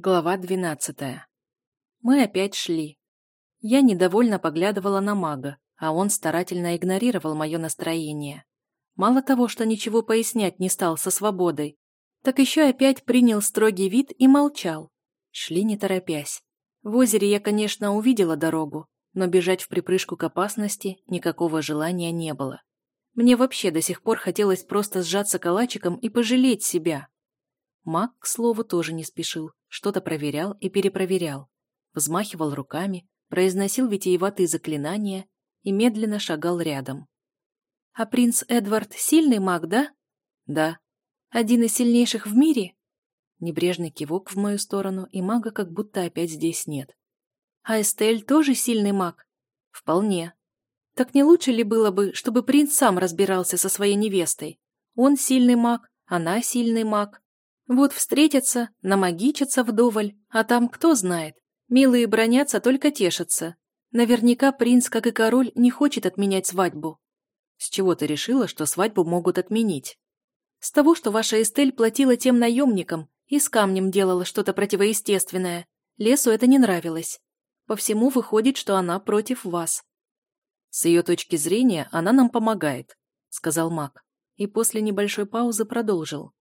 Глава двенадцатая. Мы опять шли. Я недовольно поглядывала на мага, а он старательно игнорировал мое настроение. Мало того, что ничего пояснять не стал со свободой, так еще опять принял строгий вид и молчал. Шли не торопясь. В озере я, конечно, увидела дорогу, но бежать в припрыжку к опасности никакого желания не было. Мне вообще до сих пор хотелось просто сжаться калачиком и пожалеть себя. Маг, к слову, тоже не спешил, что-то проверял и перепроверял. Взмахивал руками, произносил витиеватые заклинания и медленно шагал рядом. «А принц Эдвард сильный маг, да?» «Да». «Один из сильнейших в мире?» Небрежный кивок в мою сторону, и мага как будто опять здесь нет. «А Эстель тоже сильный маг?» «Вполне». «Так не лучше ли было бы, чтобы принц сам разбирался со своей невестой? Он сильный маг, она сильный маг, вот встретятся, намагичатся вдоволь, а там кто знает. Милые бронятся, только тешатся. Наверняка принц, как и король, не хочет отменять свадьбу. С чего ты решила, что свадьбу могут отменить? С того, что ваша Эстель платила тем наемникам и с камнем делала что-то противоестественное. Лесу это не нравилось. По всему выходит, что она против вас. С ее точки зрения она нам помогает, сказал маг. И после небольшой паузы продолжил.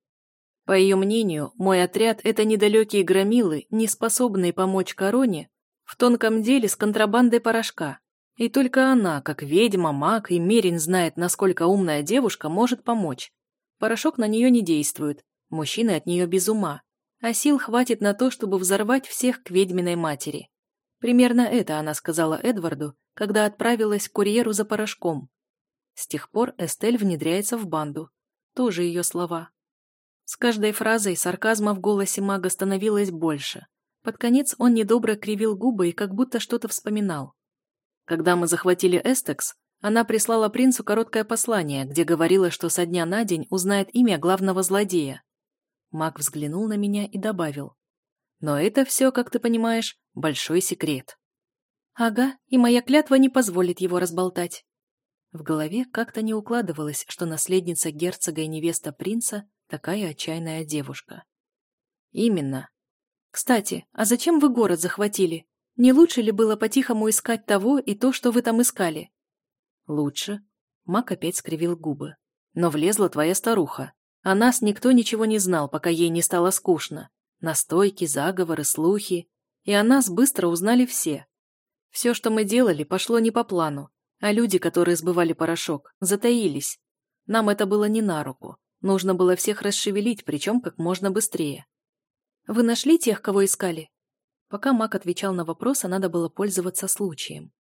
По ее мнению, мой отряд – это недалекие громилы, не способные помочь короне в тонком деле с контрабандой порошка. И только она, как ведьма, маг и мерин знает, насколько умная девушка может помочь. Порошок на нее не действует, мужчины от нее без ума, а сил хватит на то, чтобы взорвать всех к ведьминой матери. Примерно это она сказала Эдварду, когда отправилась к курьеру за порошком. С тех пор Эстель внедряется в банду. Тоже ее слова. С каждой фразой сарказма в голосе мага становилось больше. Под конец он недобро кривил губы и как будто что-то вспоминал. Когда мы захватили Эстекс, она прислала принцу короткое послание, где говорила, что со дня на день узнает имя главного злодея. Маг взглянул на меня и добавил. Но это все, как ты понимаешь, большой секрет. Ага, и моя клятва не позволит его разболтать. В голове как-то не укладывалось, что наследница герцога и невеста принца такая отчаянная девушка. Именно. Кстати, а зачем вы город захватили? Не лучше ли было по-тихому искать того и то, что вы там искали? Лучше. Мак опять скривил губы. Но влезла твоя старуха. О нас никто ничего не знал, пока ей не стало скучно. Настойки, заговоры, слухи. И о нас быстро узнали все. Все, что мы делали, пошло не по плану, а люди, которые сбывали порошок, затаились. Нам это было не на руку. Нужно было всех расшевелить, причем как можно быстрее. «Вы нашли тех, кого искали?» Пока Мак отвечал на вопрос, а надо было пользоваться случаем.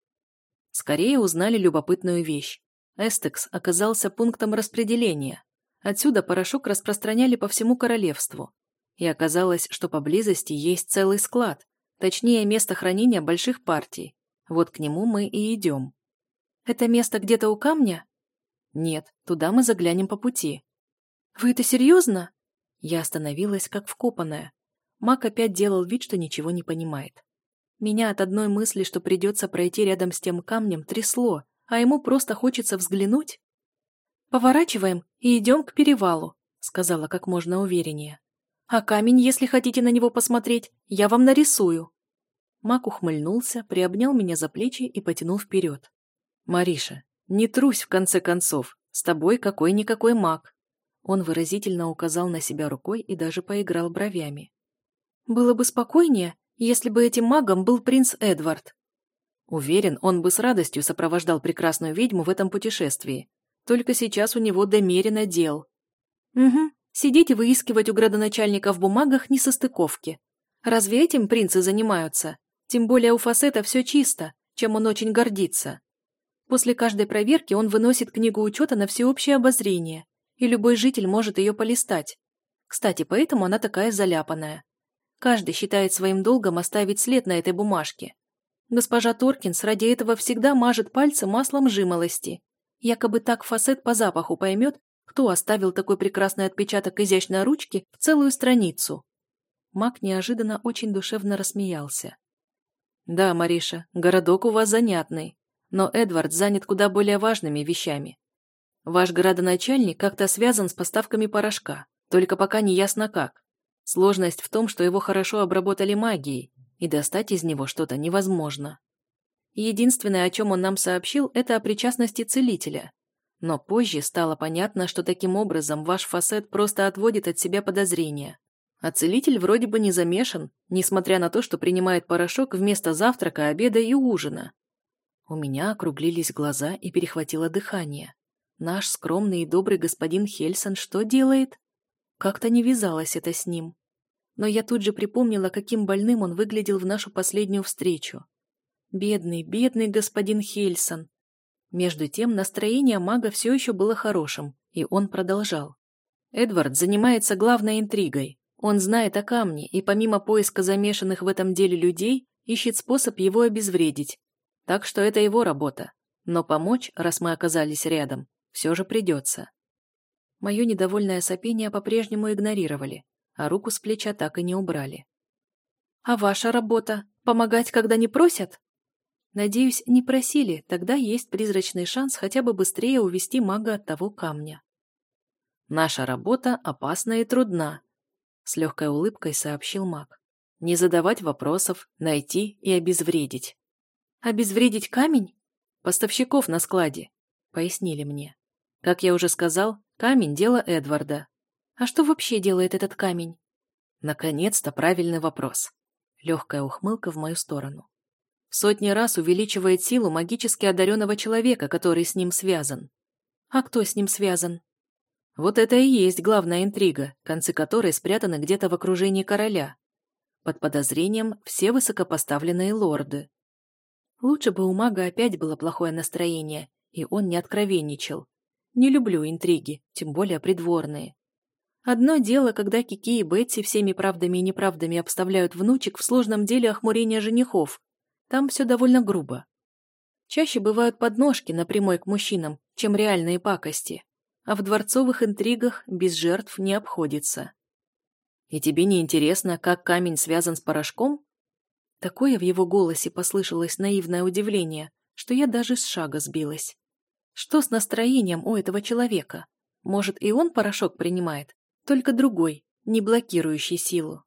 Скорее узнали любопытную вещь. Эстекс оказался пунктом распределения. Отсюда порошок распространяли по всему королевству. И оказалось, что поблизости есть целый склад, точнее, место хранения больших партий. Вот к нему мы и идем. «Это место где-то у камня?» «Нет, туда мы заглянем по пути. «Вы это серьезно?» Я остановилась, как вкопанная. Мак опять делал вид, что ничего не понимает. Меня от одной мысли, что придется пройти рядом с тем камнем, трясло, а ему просто хочется взглянуть. «Поворачиваем и идем к перевалу», — сказала как можно увереннее. «А камень, если хотите на него посмотреть, я вам нарисую». Мак ухмыльнулся, приобнял меня за плечи и потянул вперед. «Мариша, не трусь в конце концов, с тобой какой-никакой маг. Он выразительно указал на себя рукой и даже поиграл бровями. «Было бы спокойнее, если бы этим магом был принц Эдвард». Уверен, он бы с радостью сопровождал прекрасную ведьму в этом путешествии. Только сейчас у него домерено дел. «Угу, сидеть и выискивать у градоначальника в бумагах несостыковки. Разве этим принцы занимаются? Тем более у Фасета все чисто, чем он очень гордится. После каждой проверки он выносит книгу учета на всеобщее обозрение и любой житель может ее полистать. Кстати, поэтому она такая заляпанная. Каждый считает своим долгом оставить след на этой бумажке. Госпожа Торкинс ради этого всегда мажет пальцы маслом жимолости. Якобы так фасет по запаху поймет, кто оставил такой прекрасный отпечаток изящной ручки в целую страницу. Мак неожиданно очень душевно рассмеялся. «Да, Мариша, городок у вас занятный, но Эдвард занят куда более важными вещами. Ваш городоначальник как-то связан с поставками порошка, только пока не ясно как. Сложность в том, что его хорошо обработали магией, и достать из него что-то невозможно. Единственное, о чем он нам сообщил, это о причастности целителя. Но позже стало понятно, что таким образом ваш фасет просто отводит от себя подозрения. А целитель вроде бы не замешан, несмотря на то, что принимает порошок вместо завтрака, обеда и ужина. У меня округлились глаза и перехватило дыхание. Наш скромный и добрый господин Хельсон что делает? Как-то не вязалось это с ним. Но я тут же припомнила, каким больным он выглядел в нашу последнюю встречу. Бедный, бедный господин Хельсон. Между тем, настроение мага все еще было хорошим, и он продолжал. Эдвард занимается главной интригой. Он знает о камне и помимо поиска замешанных в этом деле людей, ищет способ его обезвредить. Так что это его работа. Но помочь, раз мы оказались рядом, все же придется. Мое недовольное сопение по-прежнему игнорировали, а руку с плеча так и не убрали. «А ваша работа? Помогать, когда не просят?» Надеюсь, не просили, тогда есть призрачный шанс хотя бы быстрее увести мага от того камня. Наша работа опасна и трудна, с легкой улыбкой сообщил маг. Не задавать вопросов, найти и обезвредить. Обезвредить камень? Поставщиков на складе, пояснили мне. Как я уже сказал, камень – дело Эдварда. А что вообще делает этот камень? Наконец-то правильный вопрос. Легкая ухмылка в мою сторону. В сотни раз увеличивает силу магически одаренного человека, который с ним связан. А кто с ним связан? Вот это и есть главная интрига, концы которой спрятаны где-то в окружении короля. Под подозрением все высокопоставленные лорды. Лучше бы у мага опять было плохое настроение, и он не откровенничал. Не люблю интриги, тем более придворные. Одно дело, когда Кики и Бетси всеми правдами и неправдами обставляют внучек в сложном деле охмурения женихов. Там все довольно грубо. Чаще бывают подножки напрямой к мужчинам, чем реальные пакости а в дворцовых интригах без жертв не обходится. И тебе не интересно, как камень связан с порошком? Такое в его голосе послышалось наивное удивление, что я даже с шага сбилась. Что с настроением у этого человека? Может, и он порошок принимает, только другой, не блокирующий силу.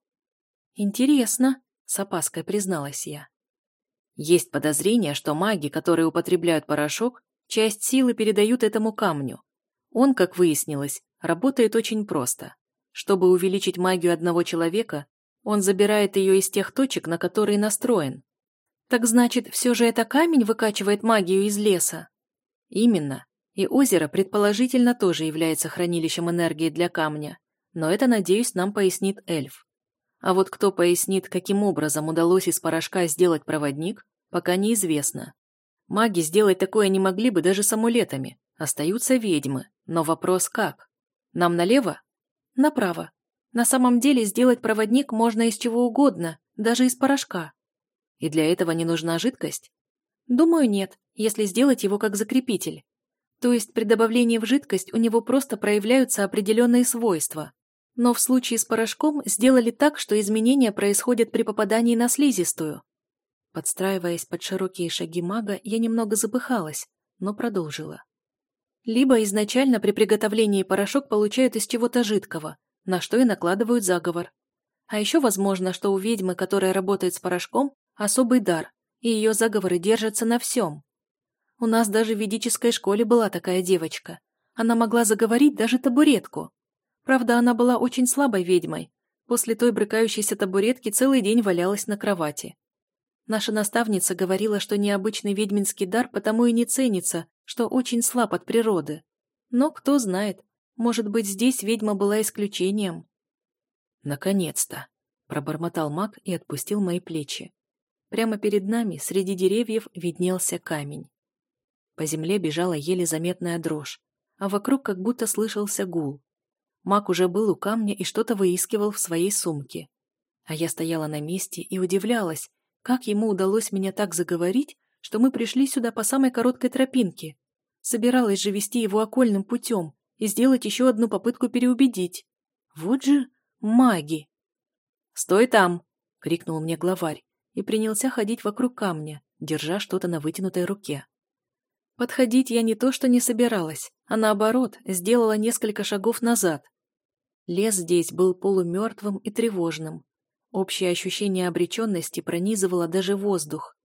Интересно, с опаской призналась я. Есть подозрение, что маги, которые употребляют порошок, часть силы передают этому камню, он, как выяснилось, работает очень просто. Чтобы увеличить магию одного человека, он забирает ее из тех точек, на которые настроен. Так значит, все же это камень выкачивает магию из леса? Именно. И озеро, предположительно, тоже является хранилищем энергии для камня. Но это, надеюсь, нам пояснит эльф. А вот кто пояснит, каким образом удалось из порошка сделать проводник, пока неизвестно. Маги сделать такое не могли бы даже с амулетами. Остаются ведьмы, но вопрос как? Нам налево? Направо. На самом деле сделать проводник можно из чего угодно, даже из порошка. И для этого не нужна жидкость? Думаю, нет, если сделать его как закрепитель. То есть при добавлении в жидкость у него просто проявляются определенные свойства. Но в случае с порошком сделали так, что изменения происходят при попадании на слизистую. Подстраиваясь под широкие шаги мага, я немного запыхалась, но продолжила. Либо изначально при приготовлении порошок получают из чего-то жидкого, на что и накладывают заговор. А еще возможно, что у ведьмы, которая работает с порошком, особый дар, и ее заговоры держатся на всем. У нас даже в ведической школе была такая девочка. Она могла заговорить даже табуретку. Правда, она была очень слабой ведьмой. После той брыкающейся табуретки целый день валялась на кровати. Наша наставница говорила, что необычный ведьминский дар потому и не ценится, что очень слаб от природы. Но кто знает, может быть, здесь ведьма была исключением. «Наконец-то!» – пробормотал маг и отпустил мои плечи. Прямо перед нами, среди деревьев, виднелся камень. По земле бежала еле заметная дрожь, а вокруг как будто слышался гул. Маг уже был у камня и что-то выискивал в своей сумке. А я стояла на месте и удивлялась, как ему удалось меня так заговорить, что мы пришли сюда по самой короткой тропинке. Собиралась же вести его окольным путем и сделать еще одну попытку переубедить. Вот же маги! «Стой там!» — крикнул мне главарь и принялся ходить вокруг камня, держа что-то на вытянутой руке. Подходить я не то что не собиралась, а наоборот, сделала несколько шагов назад. Лес здесь был полумертвым и тревожным. Общее ощущение обреченности пронизывало даже воздух.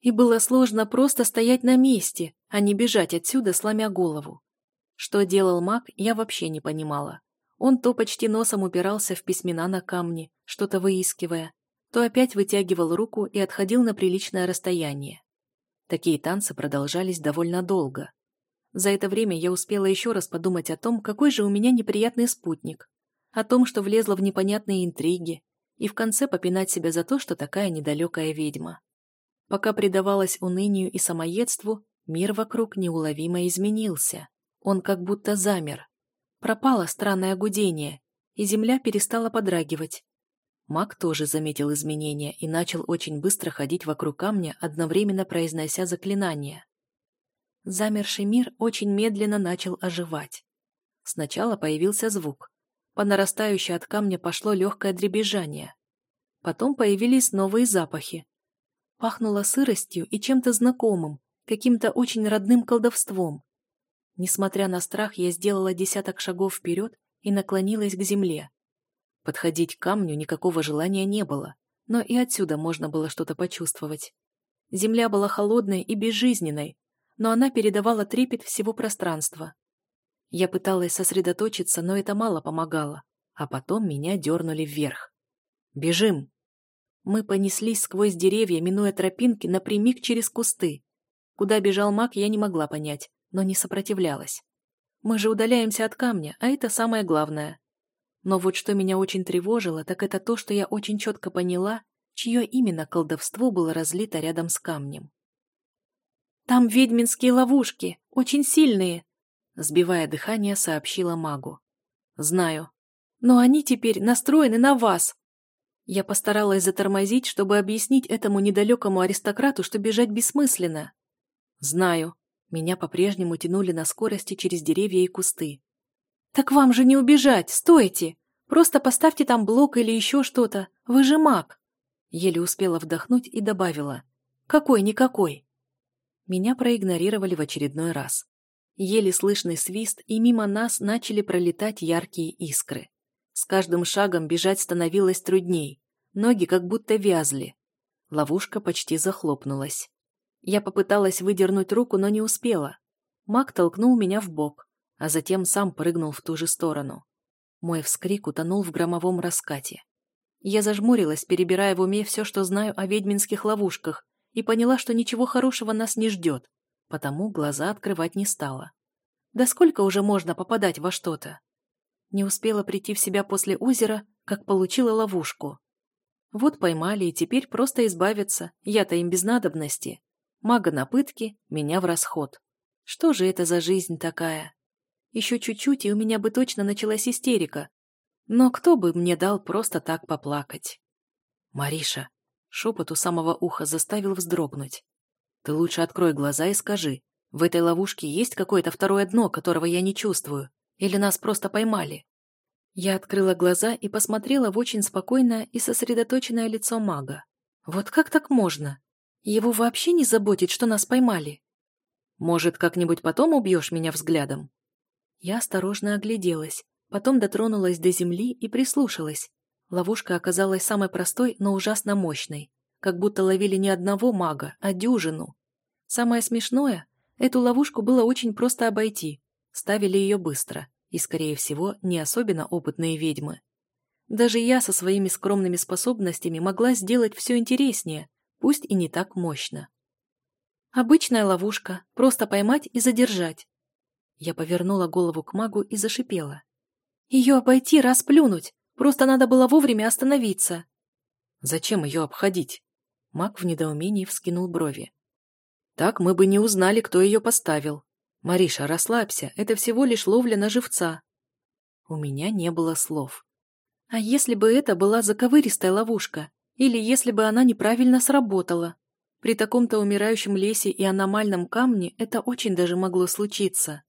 И было сложно просто стоять на месте, а не бежать отсюда, сломя голову. Что делал маг, я вообще не понимала. Он то почти носом упирался в письмена на камне, что-то выискивая, то опять вытягивал руку и отходил на приличное расстояние. Такие танцы продолжались довольно долго. За это время я успела еще раз подумать о том, какой же у меня неприятный спутник, о том, что влезла в непонятные интриги, и в конце попинать себя за то, что такая недалекая ведьма. Пока предавалась унынию и самоедству, мир вокруг неуловимо изменился. Он как будто замер. Пропало странное гудение, и земля перестала подрагивать. Маг тоже заметил изменения и начал очень быстро ходить вокруг камня, одновременно произнося заклинания. Замерший мир очень медленно начал оживать. Сначала появился звук. По нарастающей от камня пошло легкое дребезжание. Потом появились новые запахи. Пахнуло сыростью и чем-то знакомым, каким-то очень родным колдовством. Несмотря на страх, я сделала десяток шагов вперед и наклонилась к земле. Подходить к камню никакого желания не было, но и отсюда можно было что-то почувствовать. Земля была холодной и безжизненной, но она передавала трепет всего пространства. Я пыталась сосредоточиться, но это мало помогало, а потом меня дернули вверх. «Бежим!» Мы понеслись сквозь деревья, минуя тропинки, напрямик через кусты. Куда бежал маг, я не могла понять, но не сопротивлялась. Мы же удаляемся от камня, а это самое главное. Но вот что меня очень тревожило, так это то, что я очень четко поняла, чье именно колдовство было разлито рядом с камнем. «Там ведьминские ловушки, очень сильные», сбивая дыхание, сообщила магу. «Знаю. Но они теперь настроены на вас. Я постаралась затормозить, чтобы объяснить этому недалекому аристократу, что бежать бессмысленно. Знаю. Меня по-прежнему тянули на скорости через деревья и кусты. «Так вам же не убежать! Стойте! Просто поставьте там блок или еще что-то. Вы же маг!» Еле успела вдохнуть и добавила. «Какой-никакой!» Меня проигнорировали в очередной раз. Еле слышный свист, и мимо нас начали пролетать яркие искры. С каждым шагом бежать становилось трудней. Ноги как будто вязли. Ловушка почти захлопнулась. Я попыталась выдернуть руку, но не успела. Маг толкнул меня в бок, а затем сам прыгнул в ту же сторону. Мой вскрик утонул в громовом раскате. Я зажмурилась, перебирая в уме все, что знаю о ведьминских ловушках, и поняла, что ничего хорошего нас не ждет, потому глаза открывать не стала. Да сколько уже можно попадать во что-то? Не успела прийти в себя после озера, как получила ловушку. Вот поймали, и теперь просто избавиться, я-то им без надобности. Мага на пытки, меня в расход. Что же это за жизнь такая? Еще чуть-чуть, и у меня бы точно началась истерика. Но кто бы мне дал просто так поплакать? Мариша, шепот у самого уха заставил вздрогнуть. Ты лучше открой глаза и скажи, в этой ловушке есть какое-то второе дно, которого я не чувствую? Или нас просто поймали? Я открыла глаза и посмотрела в очень спокойное и сосредоточенное лицо мага. Вот как так можно? Его вообще не заботит, что нас поймали? Может, как-нибудь потом убьешь меня взглядом? Я осторожно огляделась, потом дотронулась до земли и прислушалась. Ловушка оказалась самой простой, но ужасно мощной. Как будто ловили не одного мага, а дюжину. Самое смешное, эту ловушку было очень просто обойти. Ставили ее быстро, и, скорее всего, не особенно опытные ведьмы. Даже я со своими скромными способностями могла сделать все интереснее, пусть и не так мощно. Обычная ловушка, просто поймать и задержать. Я повернула голову к магу и зашипела. Ее обойти, расплюнуть, просто надо было вовремя остановиться. Зачем ее обходить? Маг в недоумении вскинул брови. Так мы бы не узнали, кто ее поставил. «Мариша, расслабься, это всего лишь ловля на живца». У меня не было слов. А если бы это была заковыристая ловушка? Или если бы она неправильно сработала? При таком-то умирающем лесе и аномальном камне это очень даже могло случиться.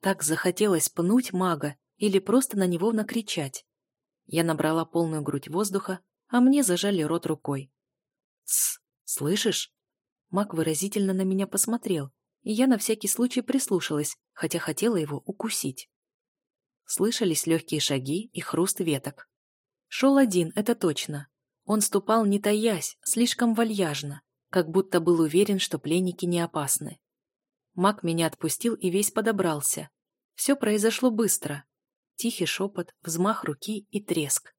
Так захотелось пнуть мага или просто на него накричать. Я набрала полную грудь воздуха, а мне зажали рот рукой. «Тсс, слышишь?» Маг выразительно на меня посмотрел, и я на всякий случай прислушалась, хотя хотела его укусить. Слышались легкие шаги и хруст веток. Шел один, это точно. Он ступал не таясь, слишком вальяжно, как будто был уверен, что пленники не опасны. Маг меня отпустил и весь подобрался. Все произошло быстро. Тихий шепот, взмах руки и треск.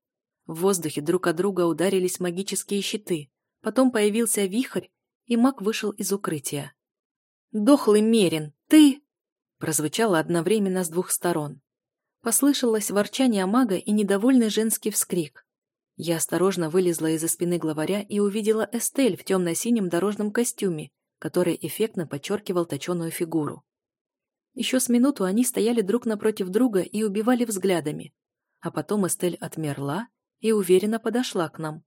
В воздухе друг от друга ударились магические щиты. Потом появился вихрь, и маг вышел из укрытия. «Дохлый Мерин, ты...» прозвучало одновременно с двух сторон. Послышалось ворчание мага и недовольный женский вскрик. Я осторожно вылезла из-за спины главаря и увидела Эстель в темно-синем дорожном костюме, который эффектно подчеркивал точеную фигуру. Еще с минуту они стояли друг напротив друга и убивали взглядами. А потом Эстель отмерла и уверенно подошла к нам.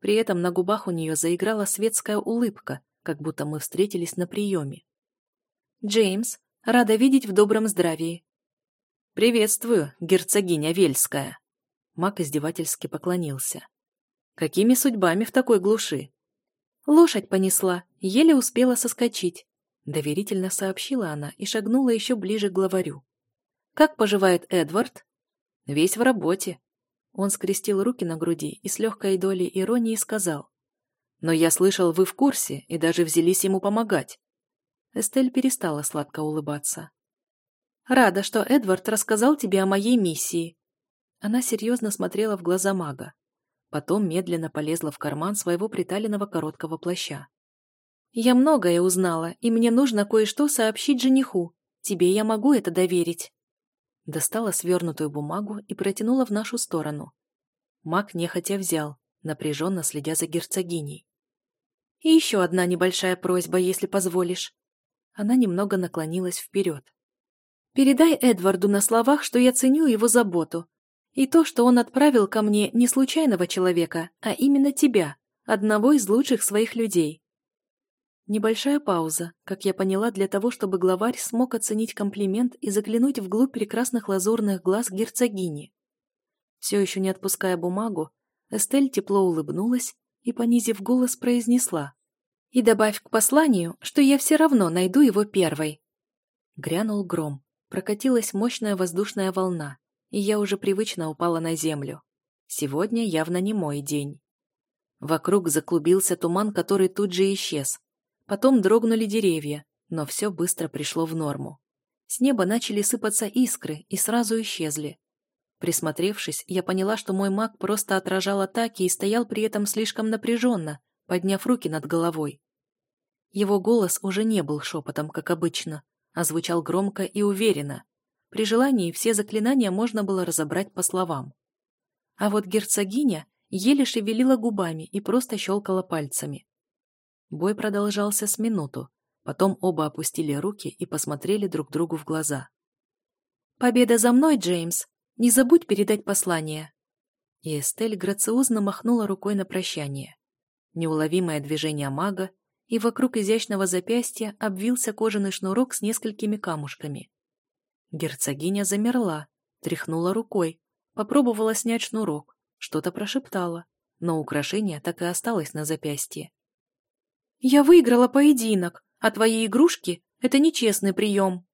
При этом на губах у нее заиграла светская улыбка, как будто мы встретились на приеме. «Джеймс, рада видеть в добром здравии». «Приветствую, герцогиня Вельская», Мак издевательски поклонился. «Какими судьбами в такой глуши?» «Лошадь понесла, еле успела соскочить», — доверительно сообщила она и шагнула еще ближе к главарю. «Как поживает Эдвард?» «Весь в работе». Он скрестил руки на груди и с легкой долей иронии сказал. «Но я слышал, вы в курсе и даже взялись ему помогать». Эстель перестала сладко улыбаться. «Рада, что Эдвард рассказал тебе о моей миссии», она серьезно смотрела в глаза мага. Потом медленно полезла в карман своего приталенного короткого плаща. «Я многое узнала, и мне нужно кое-что сообщить жениху. Тебе я могу это доверить». Достала свернутую бумагу и протянула в нашу сторону. Маг нехотя взял, напряженно следя за герцогиней. «И еще одна небольшая просьба, если позволишь». Она немного наклонилась вперед. «Передай Эдварду на словах, что я ценю его заботу, и то, что он отправил ко мне не случайного человека, а именно тебя, одного из лучших своих людей. Небольшая пауза, как я поняла, для того, чтобы главарь смог оценить комплимент и заглянуть вглубь прекрасных лазурных глаз герцогини. Все еще не отпуская бумагу, Эстель тепло улыбнулась и, понизив голос, произнесла. «И добавь к посланию, что я все равно найду его первой». Грянул гром, прокатилась мощная воздушная волна, и я уже привычно упала на землю. Сегодня явно не мой день. Вокруг заклубился туман, который тут же исчез. Потом дрогнули деревья, но все быстро пришло в норму. С неба начали сыпаться искры и сразу исчезли. Присмотревшись, я поняла, что мой маг просто отражал атаки и стоял при этом слишком напряженно, подняв руки над головой. Его голос уже не был шепотом, как обычно, а звучал громко и уверенно. При желании все заклинания можно было разобрать по словам. А вот герцогиня еле шевелила губами и просто щелкала пальцами. Бой продолжался с минуту, потом оба опустили руки и посмотрели друг другу в глаза. «Победа за мной, Джеймс! Не забудь передать послание!» И Эстель грациозно махнула рукой на прощание. Неуловимое движение мага, и вокруг изящного запястья обвился кожаный шнурок с несколькими камушками. Герцогиня замерла, тряхнула рукой, попробовала снять шнурок, что-то прошептала, но украшение так и осталось на запястье. «Я выиграла поединок, а твои игрушки — это нечестный прием!»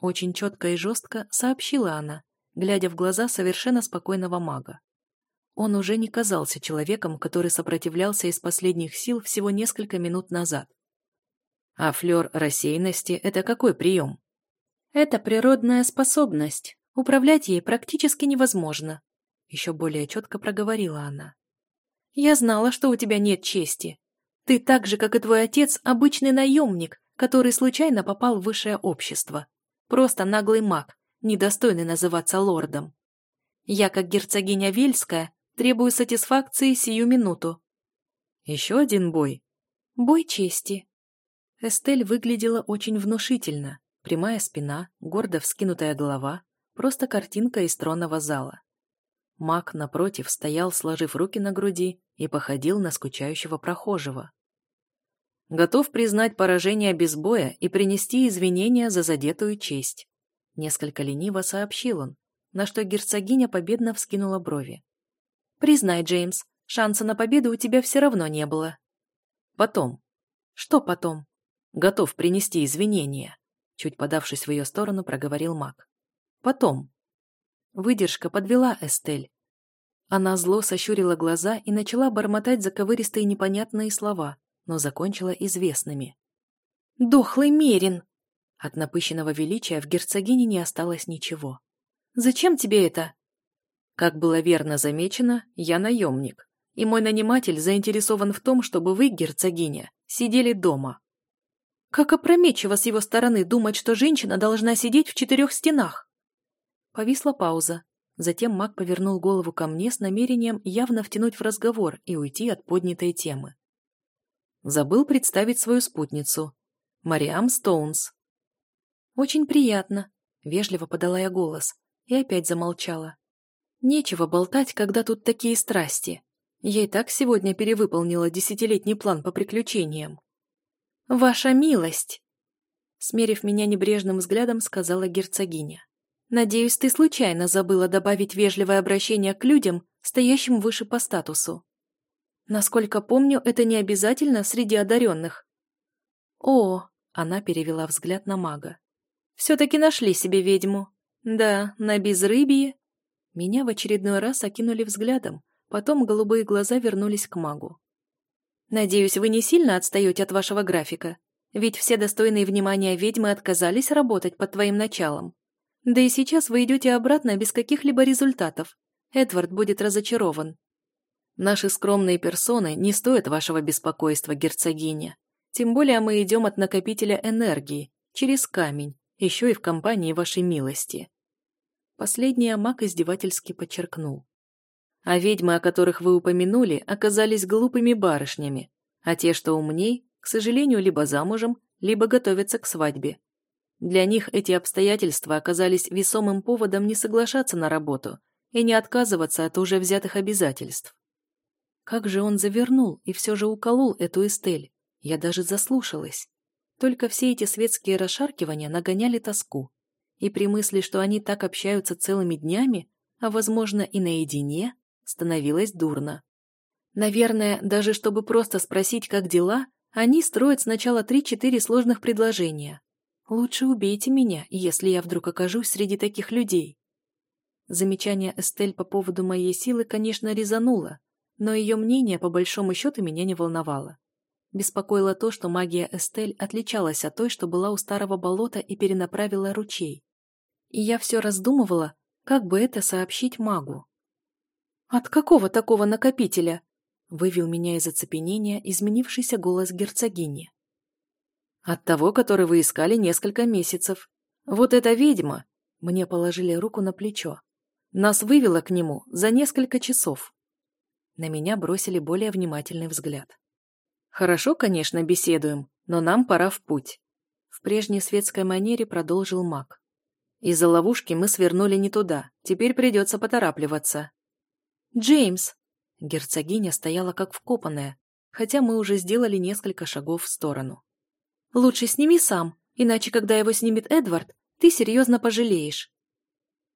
Очень четко и жестко сообщила она, глядя в глаза совершенно спокойного мага. Он уже не казался человеком, который сопротивлялся из последних сил всего несколько минут назад. А флер рассеянности — это какой прием? Это природная способность. Управлять ей практически невозможно. Еще более четко проговорила она. Я знала, что у тебя нет чести. Ты так же, как и твой отец, обычный наемник, который случайно попал в высшее общество. Просто наглый маг, недостойный называться лордом. Я, как герцогиня Вельская, требую сатисфакции сию минуту. Еще один бой. Бой чести. Эстель выглядела очень внушительно, Прямая спина, гордо вскинутая голова, просто картинка из тронного зала. Маг, напротив, стоял, сложив руки на груди, и походил на скучающего прохожего. «Готов признать поражение без боя и принести извинения за задетую честь», несколько лениво сообщил он, на что герцогиня победно вскинула брови. «Признай, Джеймс, шанса на победу у тебя все равно не было». «Потом». «Что потом?» «Готов принести извинения». Чуть подавшись в ее сторону, проговорил маг. «Потом». Выдержка подвела Эстель. Она зло сощурила глаза и начала бормотать заковыристые непонятные слова, но закончила известными. «Дохлый Мерин!» От напыщенного величия в герцогине не осталось ничего. «Зачем тебе это?» Как было верно замечено, я наемник, и мой наниматель заинтересован в том, чтобы вы, герцогиня, сидели дома. Как опрометчиво с его стороны думать, что женщина должна сидеть в четырех стенах. Повисла пауза. Затем маг повернул голову ко мне с намерением явно втянуть в разговор и уйти от поднятой темы. Забыл представить свою спутницу. Мариам Стоунс. «Очень приятно», — вежливо подала я голос, и опять замолчала. «Нечего болтать, когда тут такие страсти. Я и так сегодня перевыполнила десятилетний план по приключениям. «Ваша милость!» Смерив меня небрежным взглядом, сказала герцогиня. «Надеюсь, ты случайно забыла добавить вежливое обращение к людям, стоящим выше по статусу. Насколько помню, это не обязательно среди одаренных». «О!» — она перевела взгляд на мага. «Все-таки нашли себе ведьму. Да, на безрыбье». Меня в очередной раз окинули взглядом, потом голубые глаза вернулись к магу. Надеюсь, вы не сильно отстаете от вашего графика, ведь все достойные внимания ведьмы отказались работать под твоим началом. Да и сейчас вы идете обратно без каких-либо результатов. Эдвард будет разочарован. Наши скромные персоны не стоят вашего беспокойства, герцогиня. Тем более мы идем от накопителя энергии, через камень, еще и в компании вашей милости. Последнее маг издевательски подчеркнул. А ведьмы, о которых вы упомянули, оказались глупыми барышнями, а те, что умней, к сожалению, либо замужем, либо готовятся к свадьбе. Для них эти обстоятельства оказались весомым поводом не соглашаться на работу и не отказываться от уже взятых обязательств. Как же он завернул и все же уколол эту Эстель. Я даже заслушалась. Только все эти светские расшаркивания нагоняли тоску. И при мысли, что они так общаются целыми днями, а, возможно, и наедине, становилось дурно. Наверное, даже чтобы просто спросить, как дела, они строят сначала три-четыре сложных предложения. Лучше убейте меня, если я вдруг окажусь среди таких людей. Замечание Эстель по поводу моей силы, конечно, резануло, но ее мнение, по большому счету, меня не волновало. Беспокоило то, что магия Эстель отличалась от той, что была у старого болота и перенаправила ручей. И я все раздумывала, как бы это сообщить магу. «От какого такого накопителя?» вывел меня из оцепенения изменившийся голос герцогини. «От того, который вы искали несколько месяцев. Вот эта ведьма!» Мне положили руку на плечо. «Нас вывела к нему за несколько часов». На меня бросили более внимательный взгляд. «Хорошо, конечно, беседуем, но нам пора в путь». В прежней светской манере продолжил маг. «Из-за ловушки мы свернули не туда, теперь придется поторапливаться». «Джеймс!» Герцогиня стояла как вкопанная, хотя мы уже сделали несколько шагов в сторону. «Лучше сними сам, иначе, когда его снимет Эдвард, ты серьезно пожалеешь».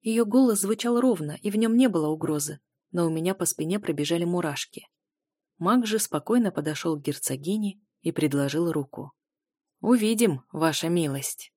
Ее голос звучал ровно, и в нем не было угрозы, но у меня по спине пробежали мурашки. Маг же спокойно подошел к герцогине и предложил руку. «Увидим, ваша милость».